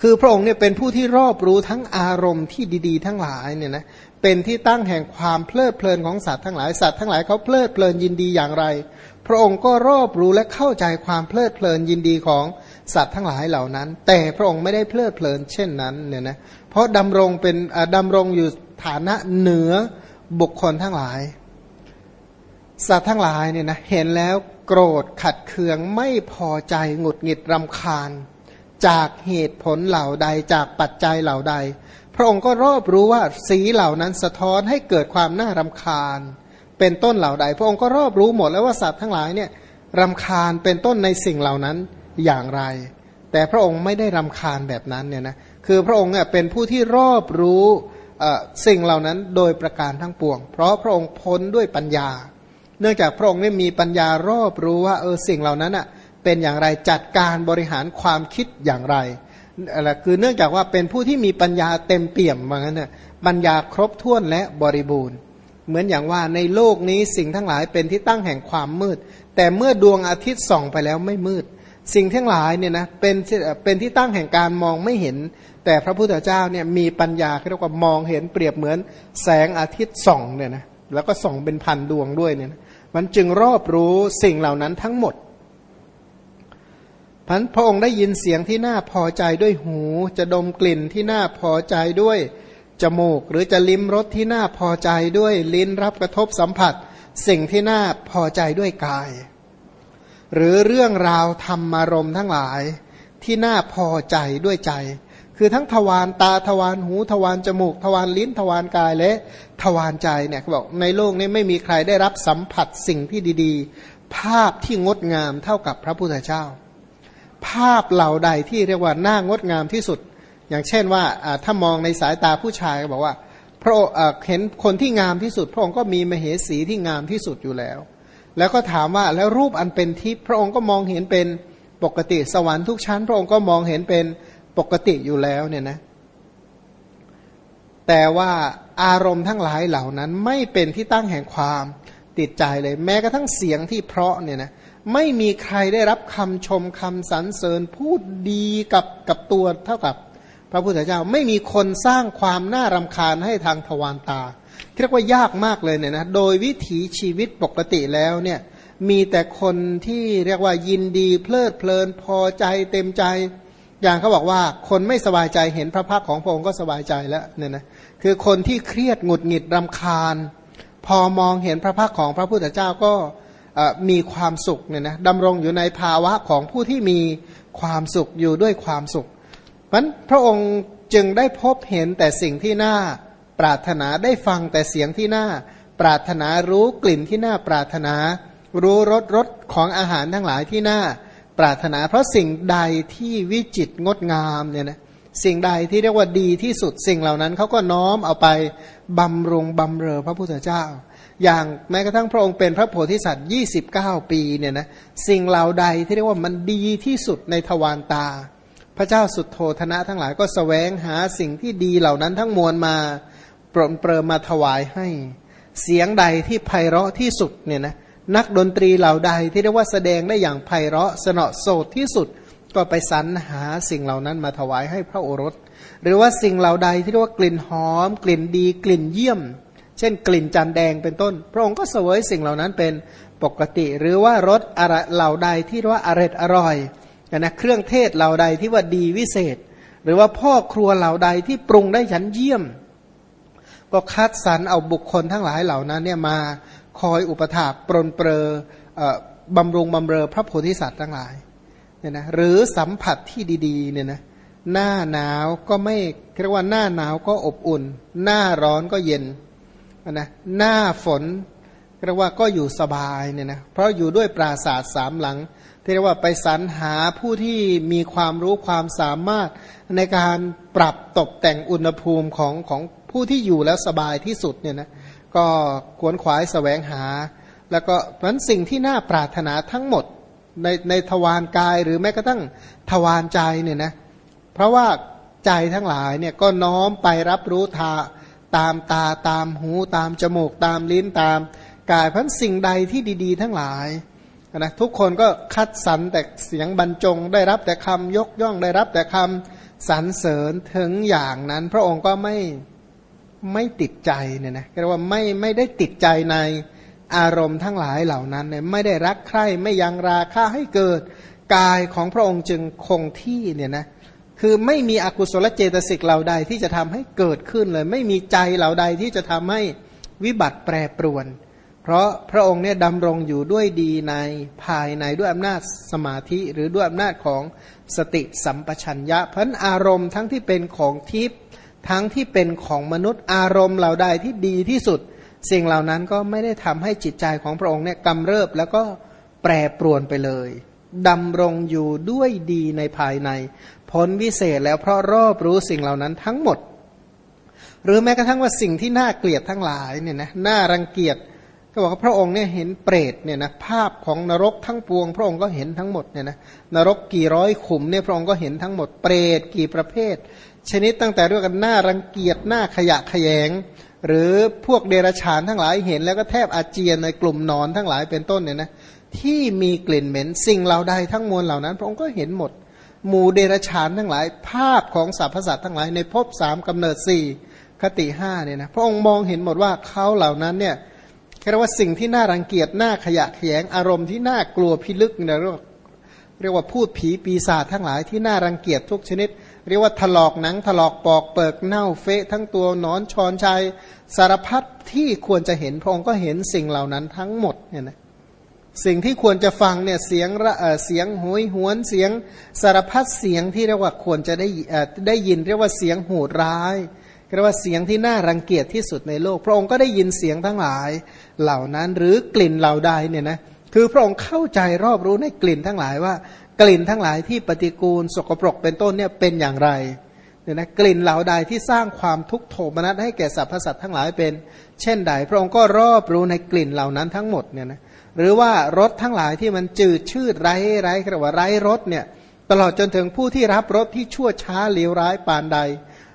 คือพระองค์เนี่ยเป็นผู้ที่รอบรู้ทั้งอารมณ์ที่ดีๆ ทั้งหลายเนี่ยนะเป็นที่ตั้งแห่งความเพลิดเพลินของสัตว์ทั้งหลายสัตว์ทั้งหลายเขาเพลิดเพลินยินดีอย่างไร พระองค์ก็รอบรู้และเข้าใจความเพลิดเพลินยินดีของสัตว์ทั้งหลายเหล่านั้น แต่พระองค์ไม่ได้เพลิดเพลินเช่นนั้นเนี่ยนะเพราะดำรงเป็นดำรงอยู่ฐานะเหนือบุคคลทั้งหลาย สัตว์ทั้งหลายเนี่ยนะเห็นแล้วโกรธขัดเคืองไม่พอใจหงุดหงิดรำคาญ จากเหตุผลเหล่าใดจากปัจจัยเหล่าใด พระองค์ก็รอบรู้ว่าสีเหล่านั้นสะท้อนให้เกิดความน่ารำคาญ เป็นต้นเหล่าใด พระองค์ก็รอบรู้หมดแล้วว่าสัตว์ทั้งหลายเนี่ยรำคาญเป็นต้นในสิ่งเหล่านั้นอย่างไร แต่พระองค์ไม่ได้รำคาญแบบนั้นเนี่ยนะคือพระองค์เนี่ยเป็นผู้ที่รอบรู้สิ่งเหล่านั้นโดยประการทั้งปวง เพราะพระองค์พ้นด้วยปัญญา เนื่องจากพระองค์ได้มีปัญญารอบรู้ว่าเออสิ่งเหล่านั้นอะ เป็นอย่างไรจัดการบริหารความคิดอย่างไรอะไรคือเนื่องจากว่าเป็นผู้ที่มีปัญญาเต็มเปี่ยมว่างั้นน่ะปัญญาครบถ้วนและบริบูรณ์ เหมือนอย่างว่าในโลกนี้สิ่งทั้งหลายเป็นที่ตั้งแห่งความมืด แต่เมื่อดวงอาทิตย์ส่องไปแล้วไม่มืด สิ่งทั้งหลายเนี่ยนะเป็นเป็นที่ตั้งแห่งการมองไม่เห็น แต่พระพุทธเจ้าเนี่ยมีปัญญาเรียกว่ามองเห็นเปรียบเหมือนแสงอาทิตย์ส่องเนี่ยนะแล้วก็ส่องเป็นพันดวงด้วยเนี่ยนะมันจึงรอบรู้สิ่งเหล่านั้นทั้งหมด พันพระองค์ได้ยินเสียงที่น่าพอใจด้วยหู จะดมกลิ่นที่น่าพอใจด้วยจมูก หรือจะลิ้มรสที่น่าพอใจด้วยลิ้นรับกระทบสัมผัส สิ่งที่น่าพอใจด้วยกาย หรือเรื่องราวธรรมารมทั้งหลายที่น่าพอใจด้วยใจ คือทั้งทวารตาทวารหูทวารจมูก ทวารลิ้นทวารกายและทวารใจเนี่ยเขาบอกในโลกนี้ไม่มีใครได้รับสัมผัสสิ่งที่ดี ๆ ภาพที่งดงามเท่ากับพระพุทธเจ้า ภาพเหล่าใดที่เรียกว่าน่างดงามที่สุด อย่างเช่นว่าถ้ามองในสายตาผู้ชายก็บอกว่าพระเห็นคนที่งามที่สุด พระองค์ก็มีมเหสีที่งามที่สุดอยู่แล้ว แล้วก็ถามว่าแล้วรูปอันเป็นทิพย์พระองค์ก็มองเห็นเป็นปกติสวรรค์ทุกชั้น พระองค์ก็มองเห็นเป็นปกติอยู่แล้วเนี่ยนะแต่ว่าอารมณ์ทั้งหลายเหล่านั้นไม่เป็นที่ตั้งแห่งความ ติดใจเลย แม้กระทั่งเสียงที่เพราะเนี่ยนะไม่มีใครได้รับคำชมคำสรรเสริญพูดดีกับกับตัวเท่ากับ พระพุทธเจ้าไม่มีคนสร้างความน่ารำคาญให้ทางทวารตาเรียกว่ายากมากเลยเนี่ยนะโดยวิถีชีวิตปกติแล้วเนี่ยมีแต่คนที่เรียกว่ายินดีเพลิดเพลินพอใจเต็มใจ อย่างเขาบอกว่าคนไม่สบายใจเห็นพระพักของพระองค์ก็สบายใจแล้วเนี่ยนะคือคนที่เครียดหงุดหงิดรำคาญ พอมองเห็นพระพักของพระพุทธเจ้าก็มีความสุขเนี่ยนะดำรงอยู่ในภาวะของผู้ที่มีความสุขอยู่ด้วยความสุขมันพระองค์จึงได้พบเห็นแต่สิ่งที่น่าปรารถนาได้ฟังแต่เสียงที่น่าปรารถนารู้กลิ่นที่น่าปรารถนา รู้รสรสของอาหารทั้งหลายที่น่าปรารถนา เพราะสิ่งใดที่วิจิตงดงามเนี่ยนะ สิ่งใดที่เรียกว่าดีที่สุดสิ่งเหล่านั้นเขาก็น้อมเอาไปบำรุงบำเรอพระพุทธเจ้า อย่างแม้กระทั่งพระองค์เป็นพระโพธิสัตว์ 29 ปีเนี่ยนะสิ่งเหล่าใดที่เรียกว่ามันดีที่สุดในทวารตา พระเจ้าสุดโทธนะทั้งหลายก็สแสวงหาสิ่งที่ดีเหล่านั้นทั้งมวลมาปรนเปรมาถวายให้ เสียงใดที่ไพเราะที่สุดเนี่ยนะนักดนตรีเหล่าใดที่เรียกว่าแสดงได้อย่างไพเราะสนอโสดที่สุด ก็ไปสรรหาสิ่งเหล่านั้นมาถวายให้พระโอรส หรือว่าสิ่งเหล่าใดที่เรียกว่ากลิ่นหอม กลิ่นดีกลิ่นเยี่ยม เช่น กลิ่นจันแดงเป็นต้น พระองค์ก็เสวยสิ่งเหล่านั้นเป็นปกติ หรือว่ารสอะไรเหล่าใดที่เรียกว่าอร่อยอร่อยนะเครื่องเทศเหล่าใดที่ว่าดีวิเศษ หรือว่าพ่อครัวเหล่าใดที่ปรุงได้ฉันเยี่ยม ก็คัดสรรเอาบุคคลทั้งหลายเหล่านั้นเนี่ยมาคอยอุปถาปรนเปรอบำรุงบำเรอพระโพธิสัตว์ทั้งหลาย เนี่ยนะหรือสัมผัสที่ดีๆเนี่ยนะหน้าหนาวก็ไม่เรียกว่าหน้าหนาวก็อบอุ่น หน้าร้อนก็เย็นนะหน้าฝนเรียกว่าก็อยู่สบายเนี่ยนะเพราะอยู่ด้วยปราศาสตร์สามหลังที่เรียกว่าไปสรรหาผู้ที่มีความรู้ความสามารถในการปรับตกแต่งอุณหภูมิของของผู้ที่อยู่แล้วสบายที่สุดเนี่ยนะก็ขวนขวายสแสวงหา แล้วก็นั้นสิ่งที่น่าปรารถนาทั้งหมด ในในทวารกายหรือแม้กระทั่งทวารใจเนี่ยนะเพราะว่าใจทั้งหลายเนี่ยก็น้อมไปรับรู้ทาตามตาตามหูตามจมูกตามลิ้นตามกายพันสิ่งใดที่ดี ๆ ทั้งหลายนะทุกคนก็คัดสรรแต่เสียงบรรจง ได้รับแต่คำยกย่องได้รับแต่คสรรเสริญถึงอย่างนั้น พระองค์ก็ไม่ไม่ติดใจเนี่ยนะเรียกว่าไม่ไม่ได้ติดใจใน อารมณ์ทั้งหลายเหล่านั้นเนี่ยไม่ได้รักใคร่ไม่ยังราค่าให้เกิดกายของพระองค์จึงคงที่เนี่ยนะคือไม่มีอกุศลเจตสิกเหล่าใดที่จะทำให้เกิดขึ้นเลย ไม่มีใจเหล่าใดที่จะทำให้วิบัติแปรปรวน เพราะพระองค์เนี่ยดำรงอยู่ด้วยดีในภายในด้วยอำนาจสมาธิหรือด้วยอำนาจของสติสัมปชัญญะเพราะอารมณ์ทั้งที่เป็นของทิพย์ทั้งที่เป็นของมนุษย์อารมณ์เหล่าใดที่ดีที่สุด สิ่งเหล่านั้นก็ไม่ได้ทำให้จิตใจของพระองค์เนี่ยกำเริบแล้วก็แปรปรวนไปเลยดำรงอยู่ด้วยดีในภายในพ้นวิเศษแล้วเพราะรอบรู้สิ่งเหล่านั้นทั้งหมด หรือแม้กระทั่งว่าสิ่งที่น่าเกลียดทั้งหลายเนี่ยนะน่ารังเกียจก็บอกว่าพระองค์เนี่ยเห็นเปรตเนี่ยนะภาพของนรกทั้งปวง พระองค์ก็เห็นทั้งหมดเนี่ยนะนรกกี่ร้อยขุมเนี่ยพระองค์ก็เห็นทั้งหมดเปรตกี่ประเภท ชนิดตั้งแต่เรื่องกันน่ารังเกียจน่าขยะขยง หรือพวกเดรัจฉานทั้งหลายเห็นแล้วก็แทบอาเจียนในกลุ่มนอนทั้งหลายเป็นต้นเนี่ยนะที่มีกลิ่นเหม็นสิ่งเหล่าใดทั้งมวลเหล่านั้น พระองค์ก็เห็นหมด หมู่เดรชานทั้งหลาย ภาพของสรรพสัตว์ทั้งหลายในภพสามกำเนิดสี่คติห้าเนี่ยนะพระองค์มองเห็นหมดว่าเขาเหล่านั้นเนี่ยเรียกว่าสิ่งที่น่ารังเกียจน่าขยะแขยงอารมณ์ที่น่ากลัวพิลึกเนี่ยเรียกว่าเรียกว่าพูดผีปีศาจทั้งหลายที่น่ารังเกียจทุกชนิด เรียกว่าถลอกหนังถลอกปอกเปิกเน่าเฟะทั้งตัวนอนชอนชัยสารพัดที่ควรจะเห็นพระองค์ก็เห็นสิ่งเหล่านั้นทั้งหมดเนี่ยนะสิ่งที่ควรจะฟังเนี่ยเสียงระเสียงหวยหวนเสียงสารพัดเสียงที่เรียกว่าควรจะได้ได้ยินเรียกว่าเสียงโหดร้ายเรียกว่าเสียงที่น่ารังเกียจที่สุดในโลก พระองค์ก็ได้ยินเสียงทั้งหลายเหล่านั้นหรือกลิ่นเหล่าใดเนี่ยนะคือพระองค์เข้าใจรอบรู้ในกลิ่นทั้งหลายว่า กลิ่นทั้งหลายที่ปฏิกูล สกปรกเป็นต้นเนี่ยเป็นอย่างไรเนี่ยนะกลิ่นเหล่าใดที่สร้างความทุกข์โทมนัสให้แก่สรรพสัตว์ทั้งหลายเป็น เช่นใด พระองค์ก็รอบรู้ในกลิ่นเหล่านั้นทั้งหมดเนี่ยนะหรือว่ารถทั้งหลายที่มันจืดชืดไร้ไร้เรียกว่าไร้รถเนี่ยตลอดจนถึงผู้ที่รับรถที่ชั่วช้าเลวร้ายปานใด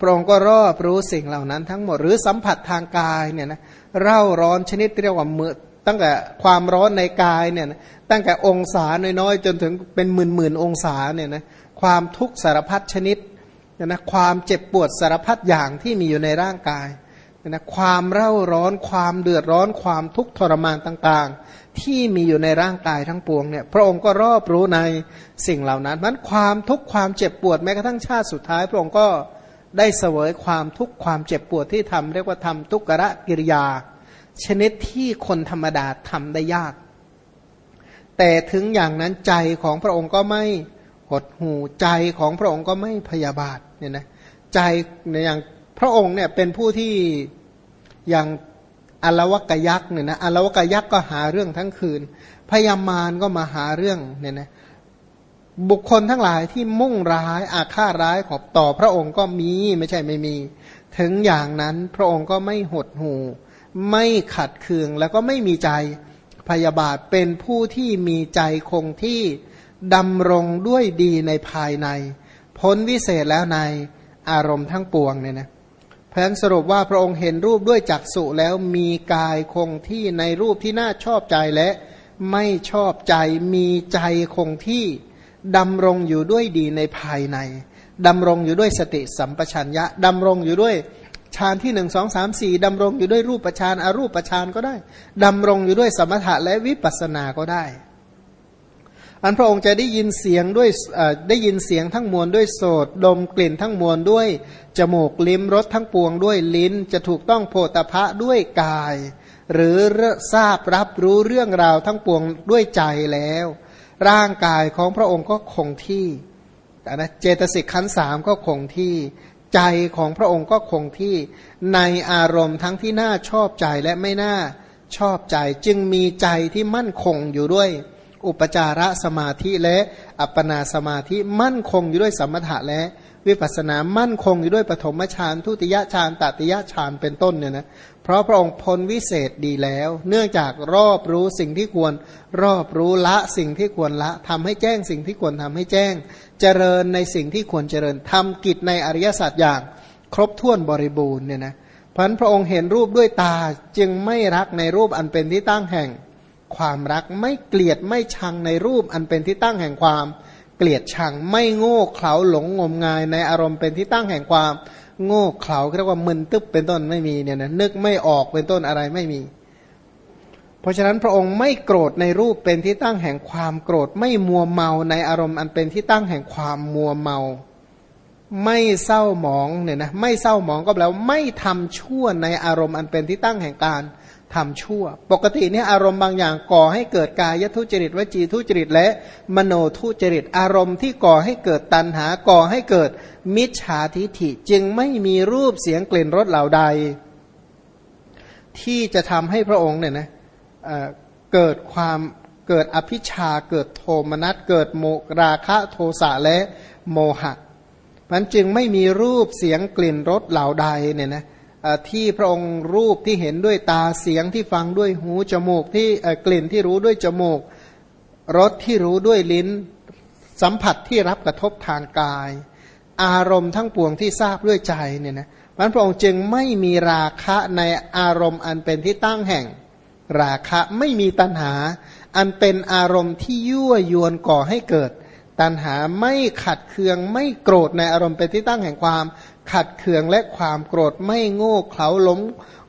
พระองค์ก็รอบรู้สิ่งเหล่านั้นทั้งหมด หรือสัมผัสทางกายเนี่ยนะเร่าร้อนชนิดเรียกว่าเมื่อ ตั้งแต่ความร้อนในกายเนี่ยตั้งแต่องศาน้อยๆ จนถึงเป็นหมื่นหมื่นองศาเนี่ยนะความทุกข์สารพัดชนิดนะความเจ็บปวดสารพัดอย่างที่มีอยู่ในร่างกายนะความเร่าร้อนความเดือดร้อนความทุกข์ทรมานต่างๆ ที่มีอยู่ในร่างกายทั้งปวงเนี่ยพระองค์ก็รอบรู้ในสิ่งเหล่านั้นมันความทุกข์ความเจ็บปวดแม้กระทั่งชาติสุดท้าย พระองค์ก็ได้เสวยความทุกข์ความเจ็บปวดที่ทำเรียกว่าทำทุกขะกิริยา ชนิดที่คนธรรมดาทำได้ยาก แต่ถึงอย่างนั้นใจของพระองค์ก็ไม่หดหูใจของพระองค์ก็ไม่พยาบาทเนี่ยนะใจในอย่างพระองค์เนี่ยเป็นผู้ที่อย่างอลวกยักษ์เนี่ยนะอลวกยักษ์ก็หาเรื่องทั้งคืน พยามารก็มาหาเรื่องเนี่ยนะบุคคลทั้งหลายที่มุ่งร้ายอาฆาตร้ายขอบต่อพระองค์ก็มีไม่ใช่ไม่มี ถึงอย่างนั้นพระองค์ก็ไม่หดหู ไม่ขัดเคืองแล้วก็ไม่มีใจพยาบาทเป็นผู้ที่มีใจคงที่ดำรงด้วยดีในภายใน พ้นวิเศษแล้วในอารมณ์ทั้งปวงเนี่ยนะเพราะนั้นสรุปว่าพระองค์เห็นรูปด้วยจักษุแล้วมีกายคงที่ในรูปที่น่าชอบใจและไม่ชอบใจมีใจคงที่ดำรงอยู่ด้วยดีในภายในดำรงอยู่ด้วยสติสัมปชัญญะดำรงอยู่ด้วย ฌานที่หนึ่งสองสามสี่ดำรงอยู่ด้วยรูปฌานอารูปฌานก็ได้ดำรงอยู่ด้วยสมถะและวิปัสสนาก็ได้ อันพระองค์จะได้ยินเสียงด้วยได้ยินเสียงทั้งมวลด้วยโสดดมกลิ่นทั้งมวลด้วย จมูกลิ้มรสทั้งปวงด้วยลิ้น จะถูกต้องโพธพะด้วยกาย หรือทราบรับรู้เรื่องราวทั้งปวงด้วยใจแล้ว ร่างกายของพระองค์ก็คงที่นะเจตสิกขันสามก็คงที่ ใจของพระองค์ก็คงที่ในอารมณ์ทั้งที่น่าชอบใจและไม่น่าชอบใจ จึงมีใจที่มั่นคงอยู่ด้วย อุปจารสมาธิและอัปปนาสมาธิมั่นคงอยู่ด้วยสมถะและวิปัสนามั่นคงอยู่ด้วยปฐมฌานทุติยฌานตติยฌานเป็นต้นเนี่ยนะ เพราะพระองค์พ้นวิเศษดีแล้ว เนื่องจากรอบรู้สิ่งที่ควร รอบรู้ละสิ่งที่ควรละทำให้แจ้งสิ่งที่ควรทำให้แจ้ง เจริญในสิ่งที่ควรเจริญทำกิจในอริยสัจอย่าง ครบถ้วนบริบูรณ์เนี่ยนะพันพระองค์เห็นรูปด้วยตาจึงไม่รักในรูปอันเป็นที่ตั้งแห่ง ความรักไม่เกลียดไม่ชังในรูปอันเป็นที่ตั้งแห่งความ เกลียดชังไม่โง่เขลาหลงงมงายในอารมณ์เป็นที่ตั้งแห่งความ โง่เขลาเรียกว่ามึนตึ๊บเป็นต้นไม่มีเนี่ยนะนึกไม่ออกเป็นต้นอะไรไม่มี เพราะฉะนั้นพระองค์ไม่โกรธในรูปเป็นที่ตั้งแห่งความโกรธไม่มัวเมาในอารมณ์อันเป็นที่ตั้งแห่งความมัวเมา ไม่เศร้าหมองเนี่ยนะไม่เศร้าหมองก็แปลว่าไม่ทำชั่วในอารมณ์อันเป็นที่ตั้งแห่งการ ทำชั่ว ปกติเนี่ยอารมณ์บางอย่างก่อให้เกิดกายทุจริตวจีทุจริตและมโนทุจริต อารมณ์ที่ก่อให้เกิดตัณหาก่อให้เกิดมิจฉาทิฐิจึงไม่มีรูปเสียงกลิ่นรสเหล่าใด ที่จะทำให้พระองค์เนี่ยนะเเกิดความเกิดอภิชาเกิดโทมนัสเกิดโมราคะโทสะและโมหะมันจึงไม่มีรูปเสียงกลิ่นรสเหล่าใดเนี่ยนะ ที่พระองค์รูปที่เห็นด้วยตาเสียงที่ฟังด้วยหูจมูกที่กลิ่นที่รู้ด้วยจมูกรสที่รู้ด้วยลิ้น สัมผัสที่รับกระทบทางกาย อารมณ์ทั้งปวงที่ทราบด้วยใจเนี่ยนะมันพระองค์จึงไม่มีราคะในอารมณ์อันเป็นที่ตั้งแห่ง ราคะไม่มีตัณหา อันเป็นอารมณ์ที่ยั่วยวนก่อให้เกิด ตัณหาไม่ขัดเคืองไม่โกรธในอารมณ์เป็นที่ตั้งแห่งความ ขัดเคืองและความโกรธไม่โง่เขลาหลง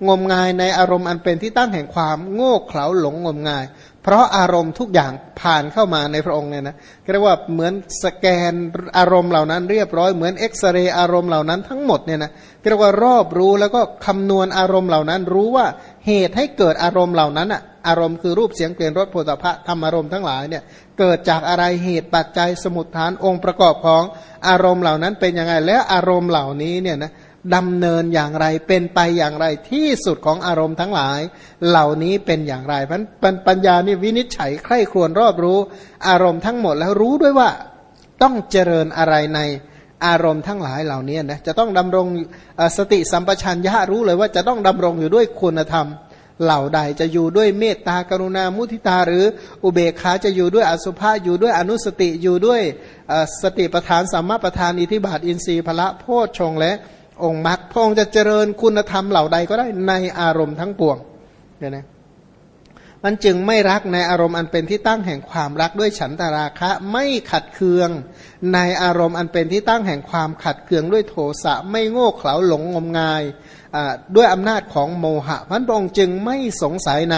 งมงายในอารมณ์อันเป็นที่ตั้งแห่งความโง่เขลาหลงงมงาย เพราะอารมณ์ทุกอย่างผ่านเข้ามาในพระองค์เนี่ยนะเรียกว่าเหมือนสแกนอารมณ์เหล่านั้นเรียบร้อยเหมือนเอ็กซเรย์อารมณ์เหล่านั้นทั้งหมดเนี่ยนะเรียกว่ารอบรู้แล้วก็คำนวณอารมณ์เหล่านั้น รู้ว่าเหตุให้เกิดอารมณ์เหล่านั้นอะอารมณ์คือรูปเสียงเปลี่ยนรสโผฏฐะธรรมอารมณ์ทั้งหลายเนี่ยเกิดจากอะไรเหตุปัจจัยสมุทฐานองค์ประกอบของอารมณ์เหล่านั้นเป็นยังไงและอารมณ์เหล่านี้เนี่ยนะ ดำเนินอย่างไรเป็นไปอย่างไรที่สุดของอารมณ์ทั้งหลาย เหล่านี้เป็นอย่างไรพราะปัญญานี่วินิจฉัยใคร่ครวญรอบรู้ อารมณ์ทั้งหมดแล้วรู้ด้วยว่าต้องเจริญอะไรในอารมณ์ทั้งหลายเหล่านี้นะจะต้องดำรงสติสัมปชัญญะรู้เลยว่าจะต้องดำรงอยู่ด้วยคุณธรรม เหล่าใดจะอยู่ด้วยเมตตากรุณามุทิตา หรืออุเบกขาจะอยู่ด้วยอสุภะอยู่ด้วยอนุสติอยู่ด้วยสติปทานสัมมาปทานอิทิบาทอินทรีย์พละโพชฌงและ องค์มรรคพระองค์จะเจริญคุณธรรมเหล่าใดก็ได้ในอารมณ์ทั้งปวงเนี่ยนะมันจึงไม่รักในอารมณ์อันเป็นที่ตั้งแห่งความรักด้วยฉันตาราคะ ไม่ขัดเคือง ในอารมณ์อันเป็นที่ตั้งแห่งความขัดเคืองด้วยโทสะไม่โง่เขลาหลงงมงายด้วยอำนาจของโมหะพันพระองค์จึงไม่สงสัยใน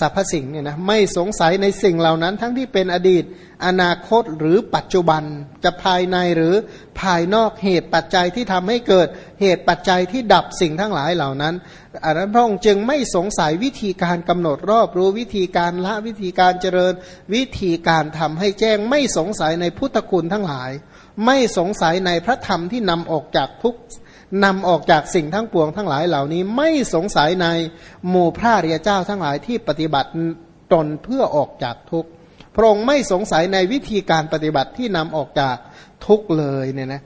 สรรพสิ่งเนี่ยนะไม่สงสัยในสิ่งเหล่านั้นทั้งที่เป็นอดีตอนาคตหรือปัจจุบันจะภายในหรือภายนอกเหตุปัจจัยที่ทำให้เกิดเหตุปัจจัยที่ดับสิ่งทั้งหลายเหล่านั้นอันนั้นพระองค์จึงไม่สงสัยวิธีการกำหนดรอบรู้วิธีการละวิธีการเจริญ วิธีการทำให้แจ้งไม่สงสัยในพุทธคุณทั้งหลาย ไม่สงสัยในพระธรรมที่นำออกจากทุกนำออกจากสิ่งทั้งปวงทั้งหลายเหล่านี้ไม่สงสัยในหมู่พระเรียเจ้าทั้งหลายที่ปฏิบัติตนเพื่อออกจากทุกข์ พระองค์ไม่สงสัยในวิธีการปฏิบัติที่นำออกจากทุกเลยเนี่ยนะ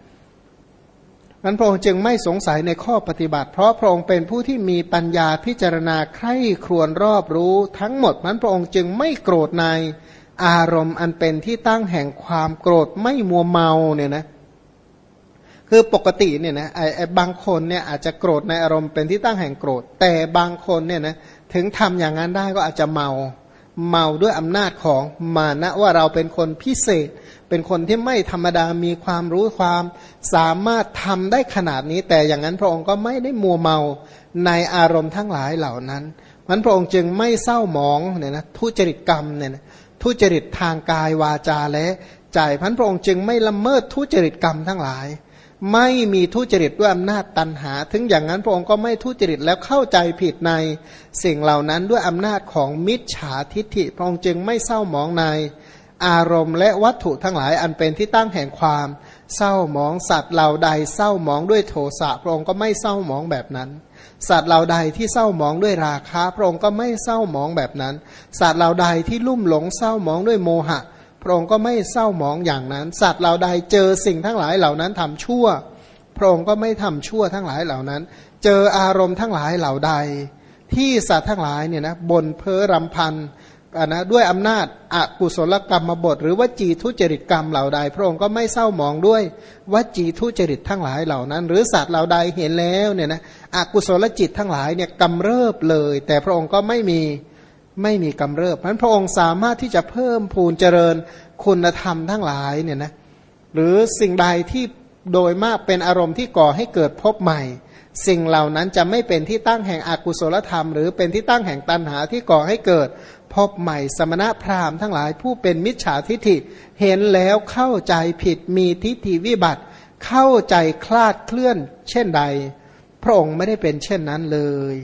นั้นพระองค์จึงไม่สงสัยในข้อปฏิบัติ เพราะพระองค์เป็นผู้ที่มีปัญญาพิจารณาใคร่ครวญรอบรู้ทั้งหมดนั้นพระองค์จึงไม่โกรธในอารมณ์อันเป็นที่ตั้งแห่งความโกรธไม่มัวเมาเนี่ยนะคือปกติเนี่ยนะไอ้บางคนเนี่ยอาจจะโกรธในอารมณ์เป็นที่ตั้งแห่งโกรธ แต่บางคนเนี่ยนะถึงทำอย่างนั้นได้ก็อาจจะเมา เมาด้วยอำนาจของมานะว่าเราเป็นคนพิเศษ เป็นคนที่ไม่ธรรมดามีความรู้ความ สามารถทำได้ขนาดนี้ แต่อย่างนั้นพระองค์ก็ไม่ได้มัวเมาในอารมณ์ทั้งหลายเหล่านั้นมันพระองค์จึงไม่เศร้าหมองเนี่ยนะทุจริตกรรมเนี่ยนะทุจริตทางกายวาจาและใจพันพระองค์จึงไม่ละเมิดทุจริตกรรมทั้งหลาย ไม่มีทุจริตด้วยอำนาจตันหา ถึงอย่างนั้นพระองค์ก็ไม่ทุจริตแล้วเข้าใจผิดในสิ่งเหล่านั้นด้วยอำนาจของมิจฉาทิฏฐิพระองค์จึงไม่เศร้าหมองในอารมณ์และวัตถุทั้งหลายอันเป็นที่ตั้งแห่งความ เศร้าหมองสัตว์เหล่าใดเศร้าหมองด้วยโทสะพระองค์ก็ไม่เศร้าหมองแบบนั้น สัตว์เหล่าใดที่เศร้าหมองด้วยราคะพระองค์ก็ไม่เศร้าหมองแบบนั้น สัตว์เหล่าใดที่ลุ่มหลงเศร้าหมองด้วยโมหะ พระองค์ก็ไม่เศร้าหมองอย่างนั้น สัตว์เหล่าใดเจอสิ่งทั้งหลายเหล่านั้นทำชั่ว พระองค์ก็ไม่ทำชั่วทั้งหลายเหล่านั้น เจออารมณ์ทั้งหลายเหล่าใด ที่สัตว์ทั้งหลายเนี่ยนะบนเพอรำพันนะด้วยอำนาจอากุศลกรรมบท หรือว่าจีทุจริตกรรมเหล่าใด พระองค์ก็ไม่เศร้าหมองด้วยว่าจีทุจริตทั้งหลายเหล่านั้น หรือสัตว์เหล่าใดเห็นแล้วเนี่ยนะอกุศลจิตทั้งหลายเนี่ยกำเริบเลย แต่พระองค์ก็ไม่มี ไม่มีกำเริบเพราะพระองค์สามารถที่จะเพิ่มพูนเจริญคุณธรรมทั้งหลายเนี่ยนะหรือสิ่งใดที่โดยมากเป็นอารมณ์ที่ก่อให้เกิดพบใหม่ สิ่งเหล่านั้นจะไม่เป็นที่ตั้งแห่งอกุศลธรรม หรือเป็นที่ตั้งแห่งตัณหาที่ก่อให้เกิดพบใหม่ สมณะพราหมณ์ทั้งหลายผู้เป็นมิจฉาทิฐิเห็นแล้วเข้าใจผิดมีทิฏฐิวิบัติ เข้าใจคลาดเคลื่อนเช่นใด พระองค์ไม่ได้เป็นเช่นนั้นเลย